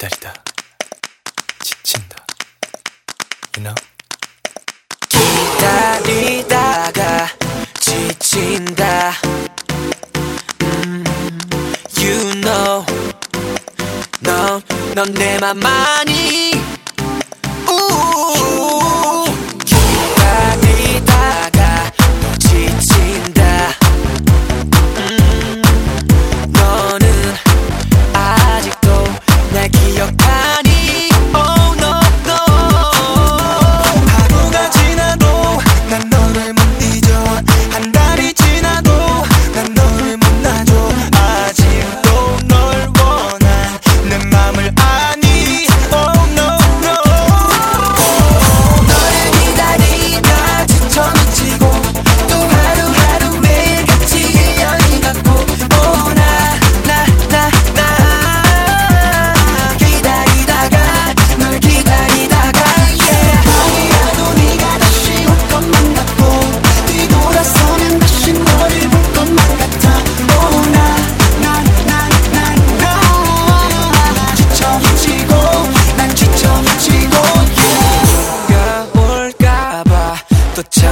左だちっちんだ You know? 左だが縮んだ、mm -hmm. You know No, 飲んでままに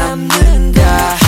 남는다